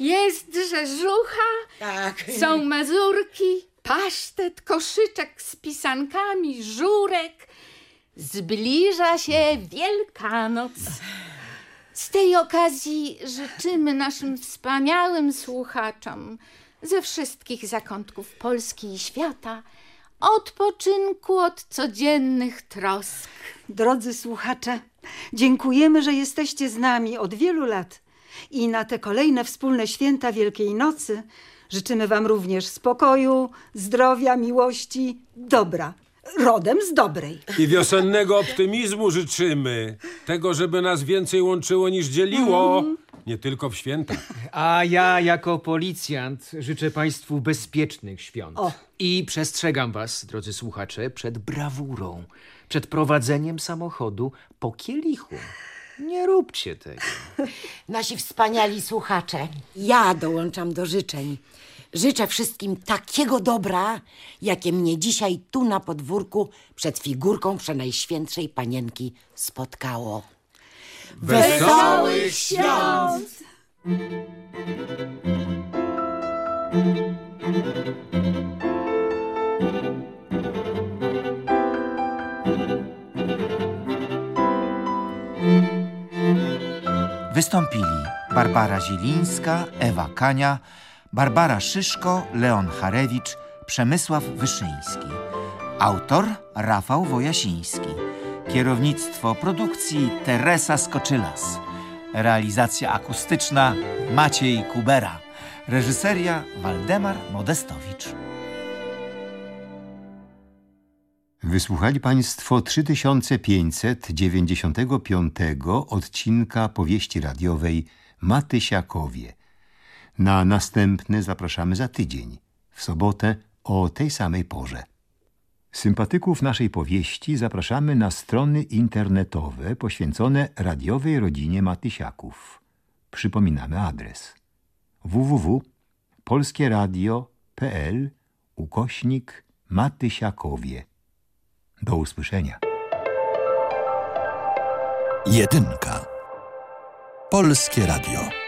Jest rzeżucha, Tak. są mazurki, pasztet, koszyczek z pisankami, żurek. Zbliża się Wielkanoc. Z tej okazji życzymy naszym wspaniałym słuchaczom ze wszystkich zakątków Polski i świata odpoczynku od codziennych trosk. Drodzy słuchacze, dziękujemy, że jesteście z nami od wielu lat. I na te kolejne wspólne święta Wielkiej Nocy życzymy Wam również spokoju, zdrowia, miłości, dobra. Rodem z dobrej. I wiosennego optymizmu życzymy. Tego, żeby nas więcej łączyło niż dzieliło. Nie tylko w święta. A ja jako policjant życzę państwu bezpiecznych świąt. O. I przestrzegam was, drodzy słuchacze, przed brawurą, przed prowadzeniem samochodu po kielichu. Nie róbcie tego. Nasi wspaniali słuchacze, ja dołączam do życzeń. Życzę wszystkim takiego dobra, jakie mnie dzisiaj tu na podwórku przed figurką Przenajświętszej Panienki spotkało. Wesołych świąt! Wystąpili Barbara Zielińska, Ewa Kania, Barbara Szyszko, Leon Harewicz, Przemysław Wyszyński. Autor Rafał Wojasiński. Kierownictwo produkcji Teresa Skoczylas. Realizacja akustyczna Maciej Kubera. Reżyseria Waldemar Modestowicz. Wysłuchali Państwo 3595 odcinka powieści radiowej Matysiakowie. Na następny zapraszamy za tydzień, w sobotę o tej samej porze. Sympatyków naszej powieści zapraszamy na strony internetowe poświęcone radiowej rodzinie Matysiaków. Przypominamy adres www.polskieradio.pl ukośnik Matysiakowie. Do usłyszenia. Jedynka. Polskie Radio.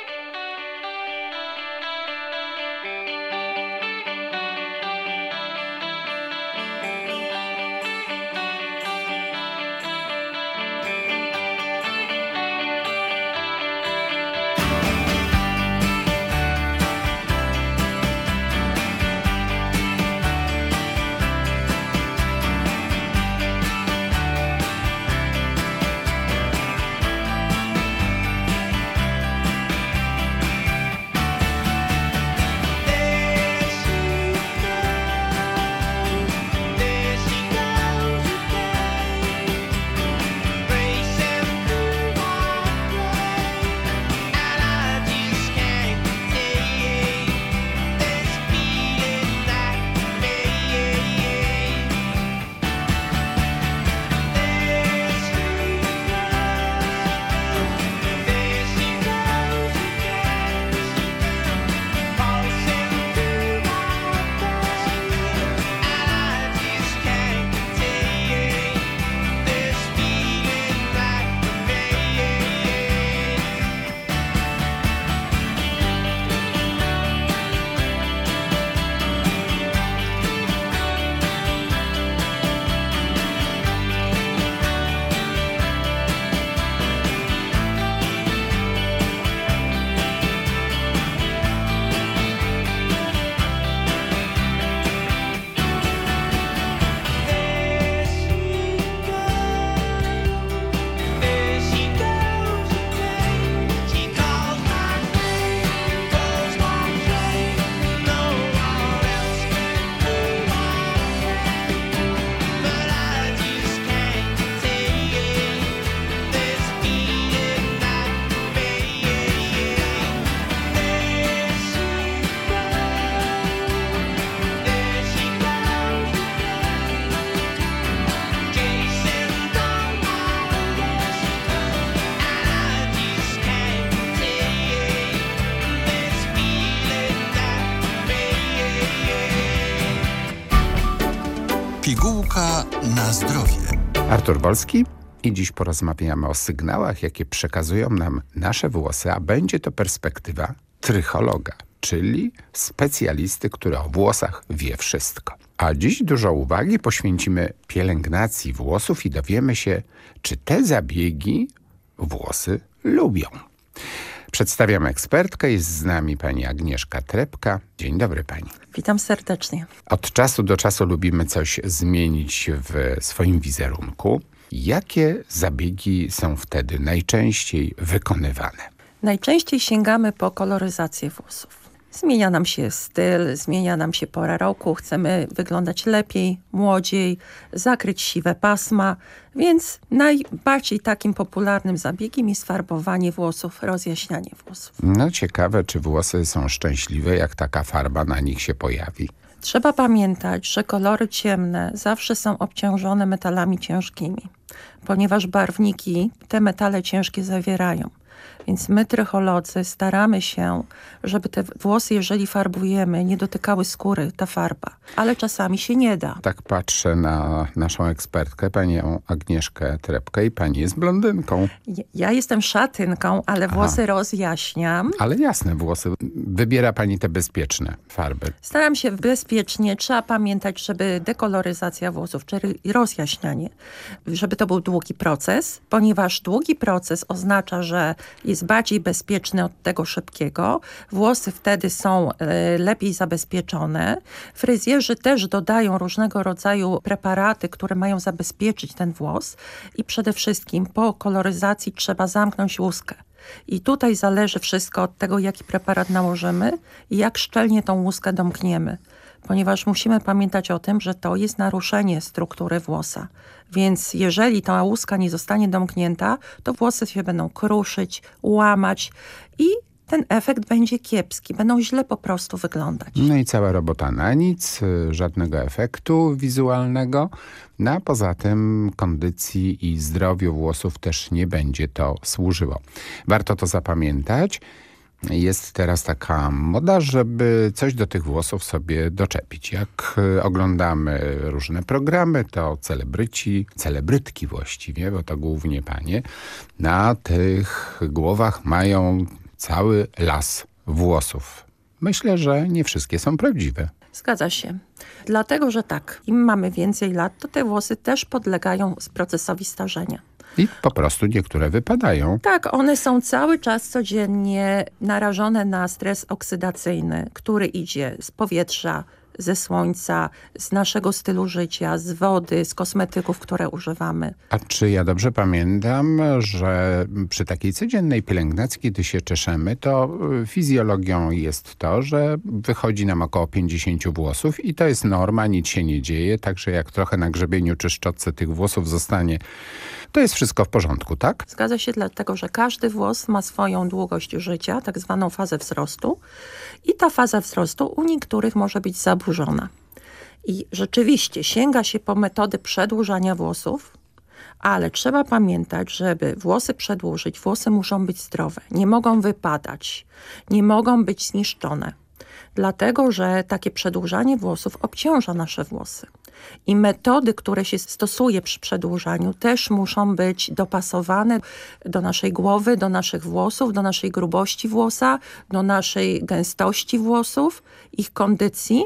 Pigułka na zdrowie. Artur Wolski i dziś porozmawiamy o sygnałach, jakie przekazują nam nasze włosy, a będzie to perspektywa trychologa, czyli specjalisty, który o włosach wie wszystko. A dziś dużo uwagi poświęcimy pielęgnacji włosów i dowiemy się, czy te zabiegi włosy lubią. Przedstawiam ekspertkę, jest z nami pani Agnieszka Trepka. Dzień dobry pani. Witam serdecznie. Od czasu do czasu lubimy coś zmienić w swoim wizerunku. Jakie zabiegi są wtedy najczęściej wykonywane? Najczęściej sięgamy po koloryzację włosów. Zmienia nam się styl, zmienia nam się pora roku, chcemy wyglądać lepiej, młodziej, zakryć siwe pasma, więc najbardziej takim popularnym zabiegiem jest farbowanie włosów, rozjaśnianie włosów. No ciekawe, czy włosy są szczęśliwe, jak taka farba na nich się pojawi. Trzeba pamiętać, że kolory ciemne zawsze są obciążone metalami ciężkimi, ponieważ barwniki te metale ciężkie zawierają. Więc my, trycholodzy, staramy się, żeby te włosy, jeżeli farbujemy, nie dotykały skóry, ta farba. Ale czasami się nie da. Tak patrzę na naszą ekspertkę, panią Agnieszkę Trepkę i pani jest blondynką. Ja jestem szatynką, ale włosy Aha. rozjaśniam. Ale jasne włosy. Wybiera pani te bezpieczne farby. Staram się bezpiecznie. Trzeba pamiętać, żeby dekoloryzacja włosów, czyli rozjaśnianie, żeby to był długi proces, ponieważ długi proces oznacza, że jest bardziej bezpieczny od tego szybkiego. Włosy wtedy są e, lepiej zabezpieczone. Fryzjerzy też dodają różnego rodzaju preparaty, które mają zabezpieczyć ten włos i przede wszystkim po koloryzacji trzeba zamknąć łuskę. I tutaj zależy wszystko od tego, jaki preparat nałożymy i jak szczelnie tą łuskę domkniemy ponieważ musimy pamiętać o tym, że to jest naruszenie struktury włosa. Więc jeżeli ta łuska nie zostanie domknięta, to włosy się będą kruszyć, łamać i ten efekt będzie kiepski, będą źle po prostu wyglądać. No i cała robota na nic, y, żadnego efektu wizualnego, no a poza tym kondycji i zdrowiu włosów też nie będzie to służyło. Warto to zapamiętać jest teraz taka moda, żeby coś do tych włosów sobie doczepić. Jak y, oglądamy różne programy, to celebryci, celebrytki właściwie, bo to głównie panie, na tych głowach mają cały las włosów. Myślę, że nie wszystkie są prawdziwe. Zgadza się. Dlatego, że tak, im mamy więcej lat, to te włosy też podlegają procesowi starzenia. I po prostu niektóre wypadają. Tak, one są cały czas codziennie narażone na stres oksydacyjny, który idzie z powietrza, ze słońca, z naszego stylu życia, z wody, z kosmetyków, które używamy. A czy ja dobrze pamiętam, że przy takiej codziennej pielęgnacji, kiedy się czeszemy, to y, fizjologią jest to, że wychodzi nam około 50 włosów i to jest norma, nic się nie dzieje, także jak trochę na grzebieniu czy szczotce tych włosów zostanie to jest wszystko w porządku, tak? Zgadza się, dlatego że każdy włos ma swoją długość życia, tak zwaną fazę wzrostu i ta faza wzrostu u niektórych może być zaburzona. I rzeczywiście sięga się po metody przedłużania włosów, ale trzeba pamiętać, żeby włosy przedłużyć, włosy muszą być zdrowe, nie mogą wypadać, nie mogą być zniszczone. Dlatego, że takie przedłużanie włosów obciąża nasze włosy. I metody, które się stosuje przy przedłużaniu też muszą być dopasowane do naszej głowy, do naszych włosów, do naszej grubości włosa, do naszej gęstości włosów, ich kondycji.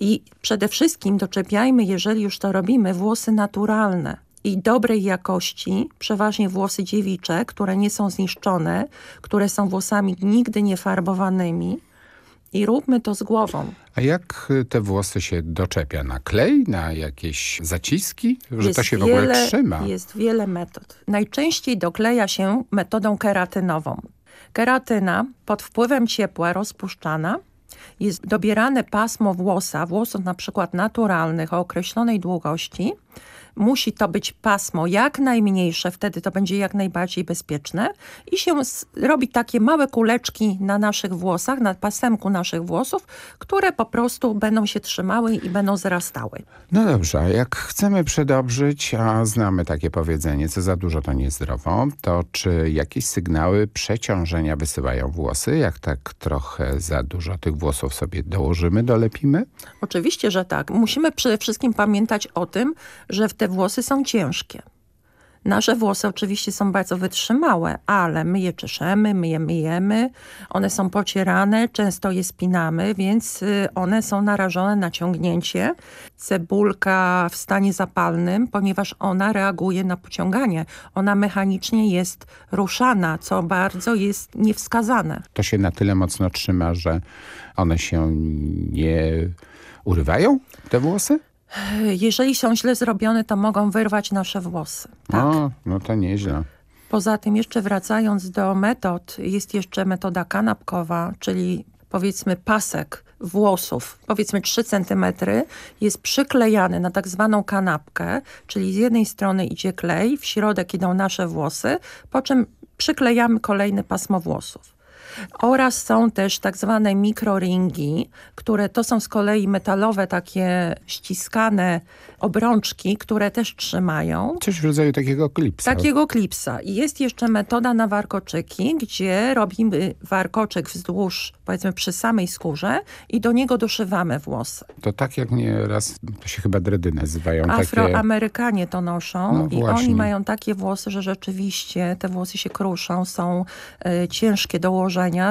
I przede wszystkim doczepiajmy, jeżeli już to robimy, włosy naturalne i dobrej jakości, przeważnie włosy dziewicze, które nie są zniszczone, które są włosami nigdy nie farbowanymi, i róbmy to z głową. A jak te włosy się doczepia? Na klej? Na jakieś zaciski? Że jest to się wiele, w ogóle trzyma? Jest wiele metod. Najczęściej dokleja się metodą keratynową. Keratyna pod wpływem ciepła rozpuszczana jest dobierane pasmo włosa, włosów na przykład naturalnych o określonej długości, musi to być pasmo jak najmniejsze, wtedy to będzie jak najbardziej bezpieczne i się robi takie małe kuleczki na naszych włosach, na pasemku naszych włosów, które po prostu będą się trzymały i będą zrastały. No dobrze, a jak chcemy przedobrzyć, a znamy takie powiedzenie, co za dużo to niezdrowo, to czy jakieś sygnały przeciążenia wysyłają włosy? Jak tak trochę za dużo tych włosów sobie dołożymy, dolepimy? Oczywiście, że tak. Musimy przede wszystkim pamiętać o tym, że te włosy są ciężkie. Nasze włosy oczywiście są bardzo wytrzymałe, ale my je czeszemy, my je myjemy, one są pocierane, często je spinamy, więc y, one są narażone na ciągnięcie. Cebulka w stanie zapalnym, ponieważ ona reaguje na pociąganie. Ona mechanicznie jest ruszana, co bardzo jest niewskazane. To się na tyle mocno trzyma, że one się nie urywają, te włosy? Jeżeli są źle zrobione, to mogą wyrwać nasze włosy. Tak. O, no to nieźle. Poza tym jeszcze wracając do metod, jest jeszcze metoda kanapkowa, czyli powiedzmy pasek włosów, powiedzmy 3 cm, jest przyklejany na tak zwaną kanapkę, czyli z jednej strony idzie klej, w środek idą nasze włosy, po czym przyklejamy kolejne pasmo włosów. Oraz są też tak zwane mikroringi, które to są z kolei metalowe takie ściskane obrączki, które też trzymają. Coś w rodzaju takiego klipsa. Takiego klipsa. I jest jeszcze metoda na warkoczyki, gdzie robimy warkoczek wzdłuż, powiedzmy przy samej skórze i do niego doszywamy włosy. To tak jak nieraz, to się chyba dredy nazywają. Afroamerykanie to noszą no, i właśnie. oni mają takie włosy, że rzeczywiście te włosy się kruszą, są y, ciężkie do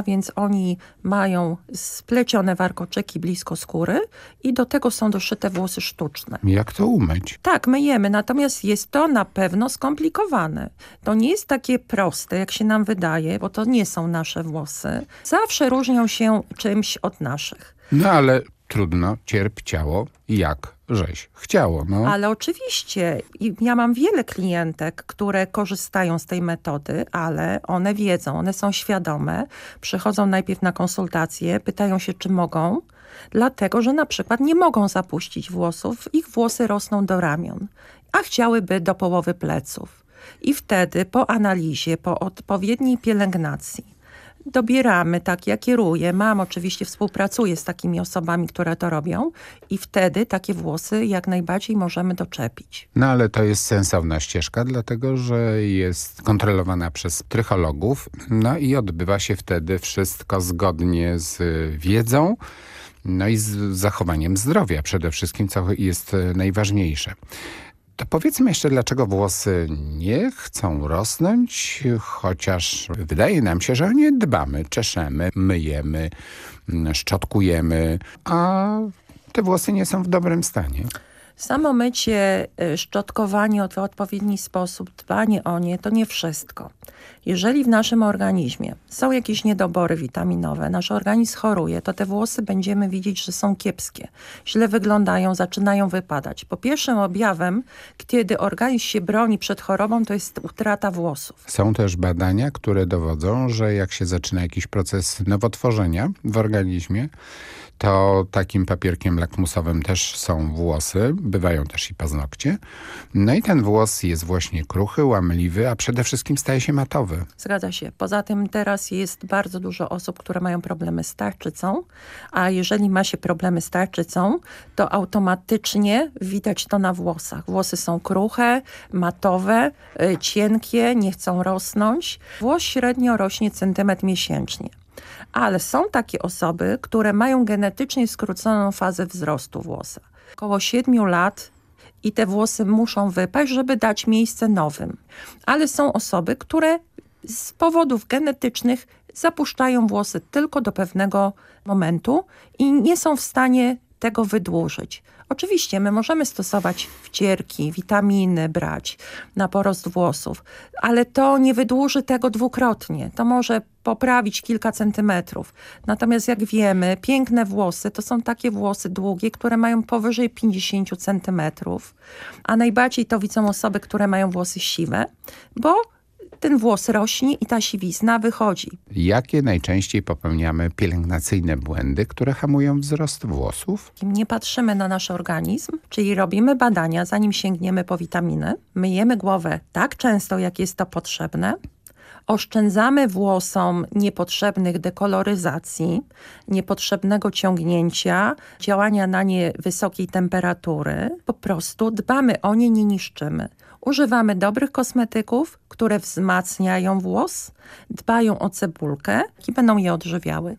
więc oni mają splecione warkoczyki blisko skóry i do tego są doszyte włosy sztuczne. Jak to umyć? Tak, myjemy, natomiast jest to na pewno skomplikowane. To nie jest takie proste, jak się nam wydaje, bo to nie są nasze włosy. Zawsze różnią się czymś od naszych. No ale trudno, cierp ciało jak żeś chciało. No. Ale oczywiście, ja mam wiele klientek, które korzystają z tej metody, ale one wiedzą, one są świadome, przychodzą najpierw na konsultacje, pytają się, czy mogą, dlatego, że na przykład nie mogą zapuścić włosów, ich włosy rosną do ramion, a chciałyby do połowy pleców. I wtedy po analizie, po odpowiedniej pielęgnacji, dobieramy, tak ja kieruję, mam oczywiście, współpracuję z takimi osobami, które to robią i wtedy takie włosy jak najbardziej możemy doczepić. No ale to jest sensowna ścieżka, dlatego że jest kontrolowana przez trychologów, no i odbywa się wtedy wszystko zgodnie z wiedzą, no i z zachowaniem zdrowia przede wszystkim, co jest najważniejsze. To powiedzmy jeszcze, dlaczego włosy nie chcą rosnąć, chociaż wydaje nam się, że o nie dbamy, czeszemy, myjemy, szczotkujemy, a te włosy nie są w dobrym stanie. Samo mycie, szczotkowanie w odpowiedni sposób, dbanie o nie, to nie wszystko. Jeżeli w naszym organizmie są jakieś niedobory witaminowe, nasz organizm choruje, to te włosy będziemy widzieć, że są kiepskie. Źle wyglądają, zaczynają wypadać. Po pierwszym objawem, kiedy organizm się broni przed chorobą, to jest utrata włosów. Są też badania, które dowodzą, że jak się zaczyna jakiś proces nowotworzenia w organizmie, to takim papierkiem lakmusowym też są włosy, bywają też i paznokcie. No i ten włos jest właśnie kruchy, łamliwy, a przede wszystkim staje się matowy. Zgadza się. Poza tym teraz jest bardzo dużo osób, które mają problemy z tarczycą, a jeżeli ma się problemy z tarczycą, to automatycznie widać to na włosach. Włosy są kruche, matowe, cienkie, nie chcą rosnąć. Włos średnio rośnie centymetr miesięcznie ale są takie osoby, które mają genetycznie skróconą fazę wzrostu włosa. Około 7 lat i te włosy muszą wypaść, żeby dać miejsce nowym. Ale są osoby, które z powodów genetycznych zapuszczają włosy tylko do pewnego momentu i nie są w stanie tego wydłużyć. Oczywiście my możemy stosować wcierki, witaminy brać na porost włosów, ale to nie wydłuży tego dwukrotnie. To może poprawić kilka centymetrów. Natomiast jak wiemy, piękne włosy to są takie włosy długie, które mają powyżej 50 centymetrów, a najbardziej to widzą osoby, które mają włosy siwe, bo ten włos rośnie i ta siwizna wychodzi. Jakie najczęściej popełniamy pielęgnacyjne błędy, które hamują wzrost włosów? Nie patrzymy na nasz organizm, czyli robimy badania, zanim sięgniemy po witaminy. Myjemy głowę tak często, jak jest to potrzebne. Oszczędzamy włosom niepotrzebnych dekoloryzacji, niepotrzebnego ciągnięcia, działania na nie wysokiej temperatury. Po prostu dbamy o nie, nie niszczymy. Używamy dobrych kosmetyków, które wzmacniają włos, dbają o cebulkę i będą je odżywiały.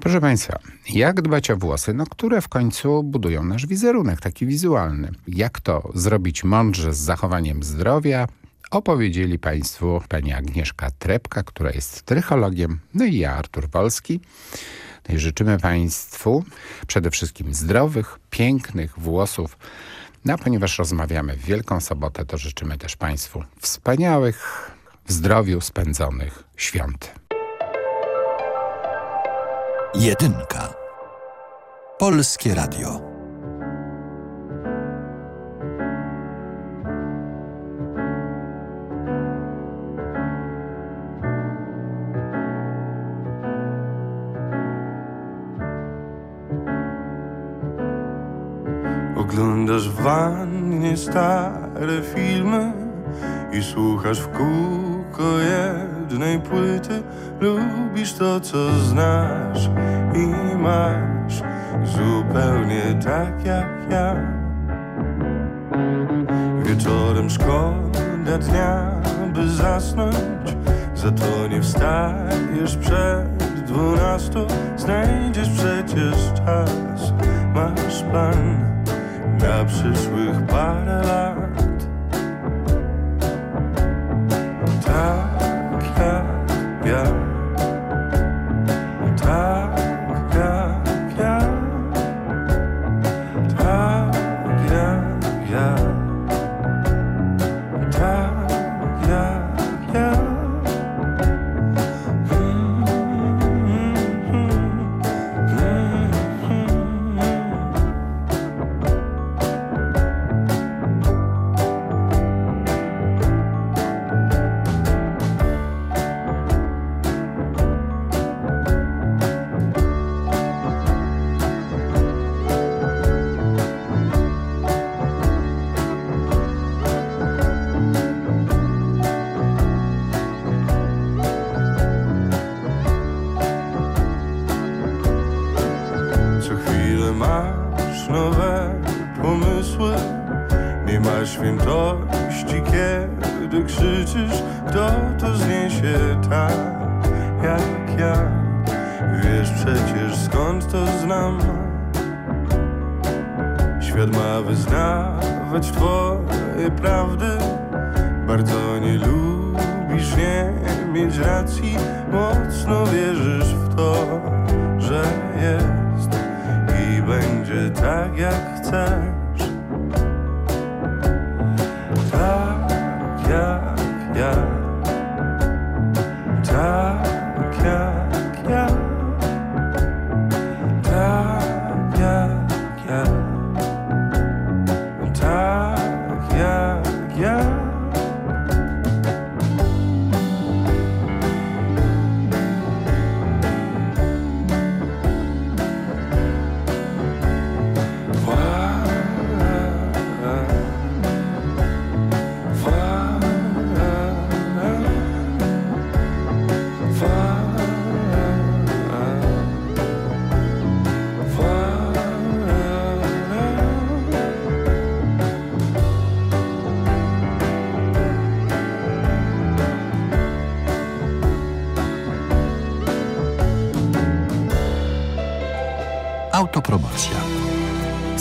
Proszę Państwa, jak dbać o włosy, no, które w końcu budują nasz wizerunek, taki wizualny? Jak to zrobić mądrze z zachowaniem zdrowia? Opowiedzieli Państwu pani Agnieszka Trepka, która jest trychologiem, no i ja, Artur Wolski. No i życzymy Państwu przede wszystkim zdrowych, pięknych włosów, no a ponieważ rozmawiamy w Wielką Sobotę, to życzymy też Państwu wspaniałych, w zdrowiu spędzonych świąt. Jedynka. Polskie Radio. Wannie stare filmy i słuchasz w kółko jednej płyty. Lubisz to, co znasz i masz zupełnie tak jak ja. Wieczorem szkoda dnia, by zasnąć, za to nie wstajesz przed dwunastą. Znajdziesz przecież czas, masz plan na przyszłych parę lat.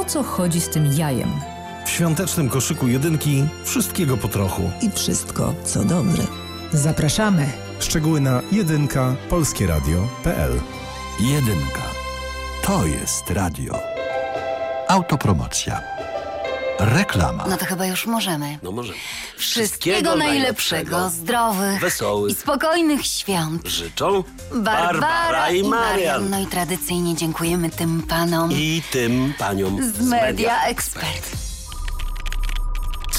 o co chodzi z tym jajem. W świątecznym koszyku jedynki wszystkiego po trochu. I wszystko, co dobre. Zapraszamy. Szczegóły na jedynka polskieradio.pl Jedynka. To jest radio. Autopromocja. Reklama. No to chyba już możemy. No może. Wszystkiego najlepszego, zdrowych wesołych i spokojnych świąt. Życzą Barbara, i Marian. No i tradycyjnie dziękujemy tym panom I tym paniom z Media Expert.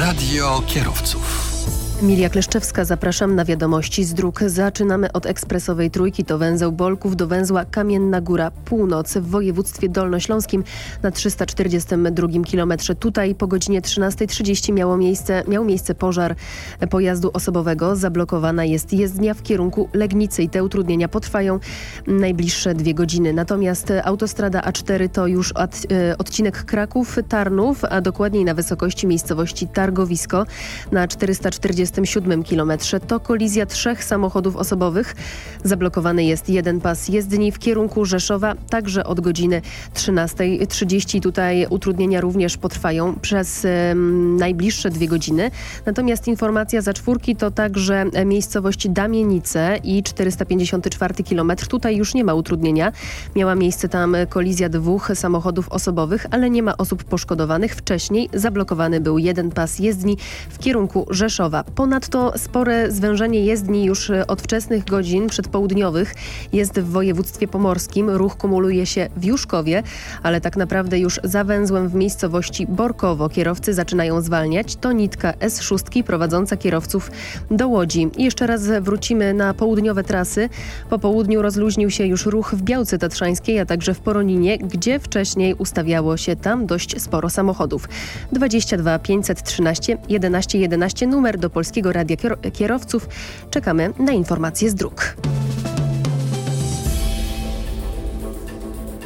Radio kierowców. Emilia Kleszczewska, zapraszam na wiadomości z dróg. Zaczynamy od ekspresowej trójki, to węzeł Bolków do węzła Kamienna Góra Północ w województwie dolnośląskim na 342 km. Tutaj po godzinie 13.30 miało miejsce, miał miejsce pożar pojazdu osobowego. Zablokowana jest jezdnia w kierunku Legnicy i te utrudnienia potrwają najbliższe dwie godziny. Natomiast autostrada A4 to już od, e, odcinek Kraków-Tarnów, a dokładniej na wysokości miejscowości Targowisko na 440 27 km to kolizja trzech samochodów osobowych. Zablokowany jest jeden pas jezdni w kierunku Rzeszowa, także od godziny 13.30. Tutaj utrudnienia również potrwają przez najbliższe dwie godziny. Natomiast informacja za czwórki to także miejscowość Damienice i 454 km. Tutaj już nie ma utrudnienia. Miała miejsce tam kolizja dwóch samochodów osobowych, ale nie ma osób poszkodowanych. Wcześniej zablokowany był jeden pas jezdni w kierunku Rzeszowa. Ponadto spore zwężenie jezdni już od wczesnych godzin przedpołudniowych jest w województwie pomorskim. Ruch kumuluje się w Juszkowie, ale tak naprawdę już za węzłem w miejscowości Borkowo kierowcy zaczynają zwalniać. To nitka S6 prowadząca kierowców do Łodzi. Jeszcze raz wrócimy na południowe trasy. Po południu rozluźnił się już ruch w Białce Tatrzańskiej, a także w Poroninie, gdzie wcześniej ustawiało się tam dość sporo samochodów. 22 513 11 11 numer do Polskiego Radia Kierowców. Czekamy na informacje z dróg.